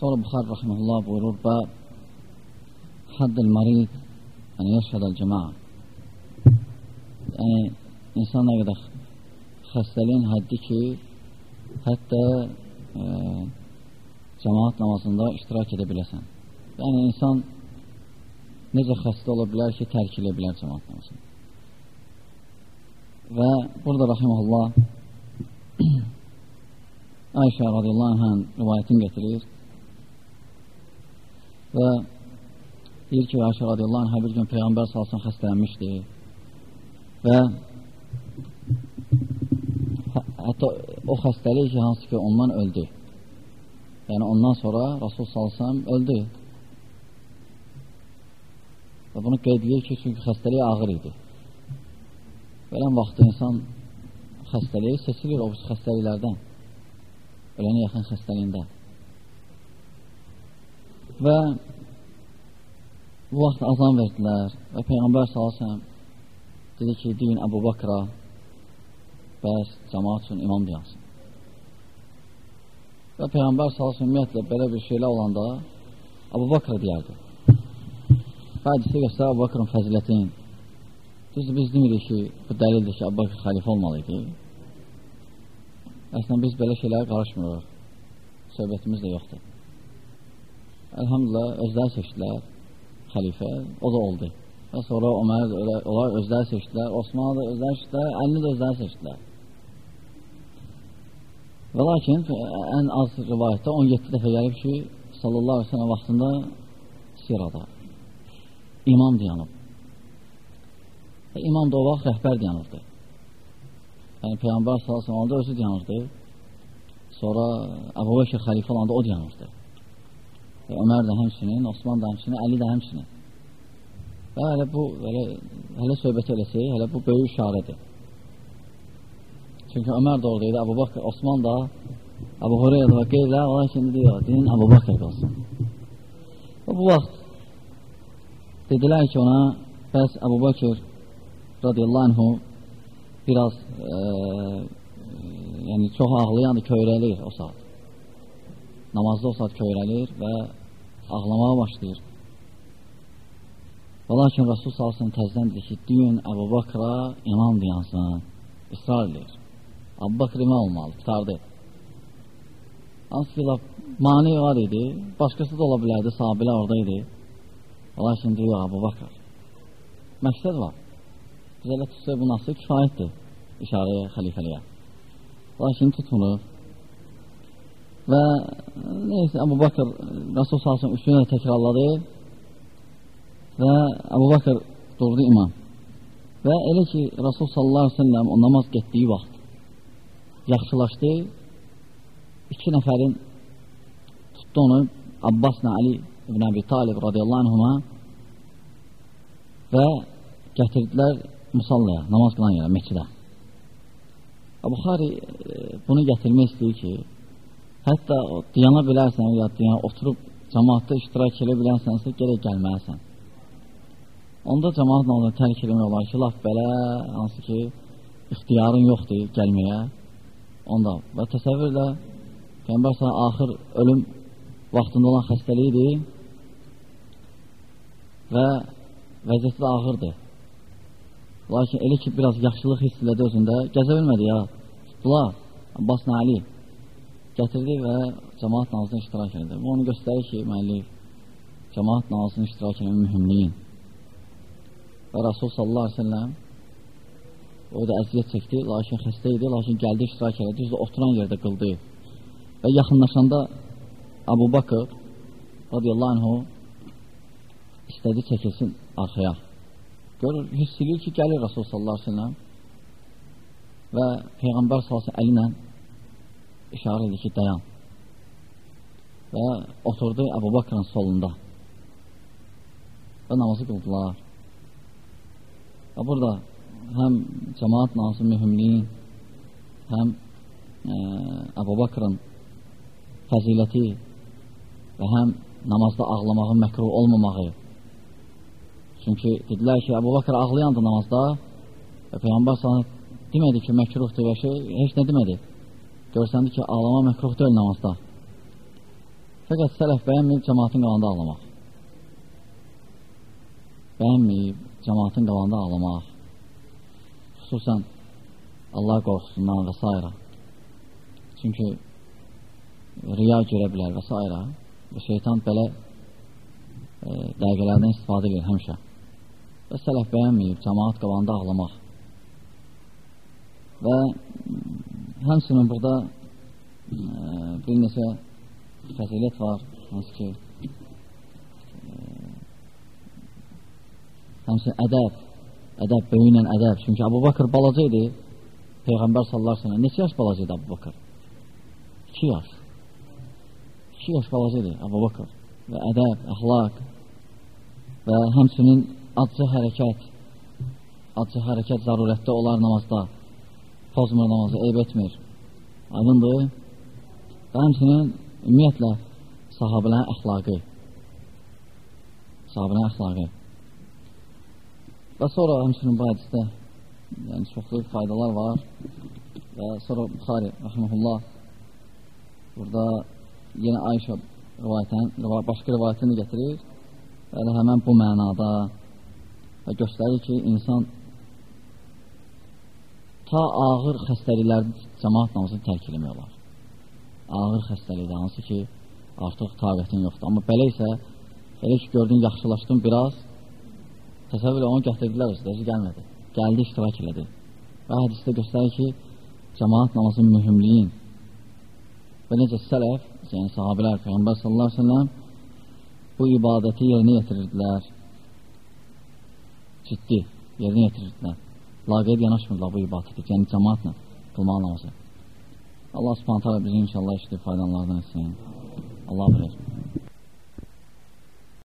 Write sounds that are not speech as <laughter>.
Sonra Buxar Rahmanullah buyurur və Haddil marid yəni yaşadal cəmaa. Yəni insan nə qədər xəstəliyin həddi ki hətta e, cəmaat namazında iştirak edə biləsən. Yəni insan necə xəstə ola bilər ki tərk edə bilər cəmaat namazını. Və burada Rahimullah <clears throat> Ayşə radiyallahu anh rivayətini getirir və deyir ki, Ayşə radiyallahu anh bir gün Peyğəmbər salsın xəstələnmişdi və hətta o xəstəlik ki, hansı ki, ondan öldü. Yəni, ondan sonra Rasul salsam öldü. Və bunu qeyd edir ki, çünki xəstəlik ağır idi. Ölən vaxtda insan xəstəliyi seçilir o xəstəliklərdən. Ölənə yaxın xəstəliyində. Və bu vaxt azan verdilər və Peyğəmbər salasəm dedi ki, deyin Əbu Bakra bəs cəmaat üçün imam deyansın. Və Peyğəmbər salasəm ümumiyyətlə belə bir şeylə olanda Əbu Bakra deyərdi. Hədisi göstər Əbu Bakrın fəzilətin. Düzdür, biz demirik ki, bu dəlildir ki, Əbu Bakr xəlifə olmalıydı. Əslən, biz belə şeylərə qarışmırıq. Söhbətimiz də yoxdur. Elhamdülillah, özləri seçdilər xəlifə, o da oldu. Və sonra Ömər onlar özləri seçdilər, Osmanlı da özləri seçdilər, Əlini də özləri seçdilər. Və lakin ən az rivayətdə 17 dəfə gəlib ki, sallallahu aleyhi ve sellem vaxtında sirada imam dayanıb. Və imam da o vaxt rəhbər dayanırdı. Yəni Peyğəmbər sallallahu aleyhi özü dayanırdı. Sonra Əbu Bekir xəlifə olanda o dayanırdı. Və Ömər də həmçinin, Osman da həmçinin, Əli də həmçinin. Və hələ bu, hələ, hələ söhbət eləsək, hələ bu böyük işarədir. Çünki Ömər də oradaydı, Əbu Bakır, Osman da, Əbu Hureyra və qeyrilər, onlar kimi deyir, dinin Əbu Bakır qalsın. Və bu vaxt dedilər ki ona, bəs Əbu Bakır radiyallahu anhu biraz e, yəni çox ağlayan köyrəlir o saat namazda o saat köyrəlir və ağlamağa başlayır. Və lakin Rasul salsın təzdən dedi ki, deyin Əbu Bakra imam deyansın, israr edir. Əbu Bakr imam olmalı, tutardı. Hansı ki, laf, mani var idi, başqası da ola bilərdi, sahabilər orada idi. Və lakin deyir, Əbu Bakr. Məqsəd var. Biz elə tutsa bu nasıl kifayətdir işarəyə, xəlifəliyə. Lakin tutmur. Və neysə, Əbu Bakır Rasul salsın üstünə təkrarladı və Əbu Bakır durdu imam. Və elə ki, Rasul sallallahu aleyhi ve sellem o namaz getdiyi vaxt yaxşılaşdı, iki nəfərin tutdu onu Abbasla Ali ibn Əbi Talib radiyallahu anhuma və gətirdilər musallaya, namaz qılan yerə, meçidə. Buxari bunu gətirmək istəyir ki, Hətta diyana bilərsən, ya diyana oturub cəmaatda iştirak edə bilərsənsə, gerək gəlməlisən. Onda cəmaat namazını tərk eləmək olar ki, laf belə, hansı ki, ixtiyarın yoxdur gəlməyə. Onda və təsəvvürlə, Peyğəmbər sana axır ölüm vaxtında olan xəstəliyidir və vəziyyəti də ağırdır. Lakin elə ki, biraz yaxşılıq hiss elədi özündə, gəzə bilmədi ya, tutdular, Abbas Nali gətirdi və cəmaat namazına iştirak edir. Bu onu göstərir ki, müəllif cəmaat namazına iştirak edən mühümliyin. Və Rasul sallallahu aleyhi ve sellem o da əziyyət çəkdi, lakin xəstə idi, lakin gəldi iştirak edir, düzdür, oturan yerdə qıldı. Və yaxınlaşanda Abu Bakır radiyallahu anhu istədi çəkilsin arxaya. Görür, hiss edir ki, gəlir Rasul sallallahu aleyhi ve sellem və Peyğəmbər sallallahu aleyhi ve sellem əli ilə işarə edir ki, dayan. Və oturdu Əbu Bakrın solunda. Və namazı qıldılar. Və burada həm cəmaat namazı mühümliyin, həm e, Əbu Bakrın fəziləti və həm namazda ağlamağın məkruh olmamağı. Çünki dedilər ki, Əbu Bakr ağlayandı namazda və Peyğəmbər sana demədi ki, məkruhdur və şey, heç nə demədi görsəndi ki, ağlama məkruh deyil namazda. Fəqət sələf bəyənməyib cəmaatın qalanda ağlamaq. Bəyənməyib cəmaatın qalanda ağlamaq. Xüsusən Allah qorxusundan və s. Çünki riya görə bilər və s. Və şeytan belə e, dəqiqələrdən istifadə edir həmişə. Və sələf bəyənməyib cəmaat qalanda ağlamaq. Və həmsinin burada e, bir neçə fəzilət var, hansı ki, e, həmsin ədəb, ədəb, böyüylə ədəb. Çünki Abu Bakır balaca idi, Peyğəmbər sallar sənə. Neçə yaş balaca idi Abu Bakır? 2 yaş. 2 yaş balaca idi Abu Bakır. Və ədəb, əxlaq və həmsinin acı hərəkət, acı hərəkət zarurətdə olar namazda, pozmur namazı, eyb etmir. Aydındır. Və həmsinin ümumiyyətlə sahabələrin əxlaqı sahabələrin əxlaqı və sonra həmçinin bu hədisdə yəni çoxlu faydalar var və sonra Buxari rəhməhullah burada yenə Ayşə rivayətən, başqa rivayətini gətirir və elə həmən bu mənada və göstərir ki, insan ta ağır xəstəliklərdə cəmaat namazını tərk eləmək olar ağır xəstəlikdir, hansı ki, artıq taqətin yoxdur. Amma belə isə, elə ki, gördün, yaxşılaşdın biraz, təsəvvür onu gətirdilər, istəyici gəlmədi. Gəldi, iştirak elədi. Və hədisdə göstərir ki, cəmaat namazın mühümliyin və necə sələf, yəni sahabilər, Peyğəmbər sallallahu aleyhi ve sellem bu ibadəti yerinə yetirirdilər. Ciddi, yerinə yetirirdilər. Laqeyd yanaşmırlar bu ibadəti, yəni cəmaatla qılmaq namazı. Allah subhanət hala bizi inşallah işləyib faydalardan etsin. Allah bilir.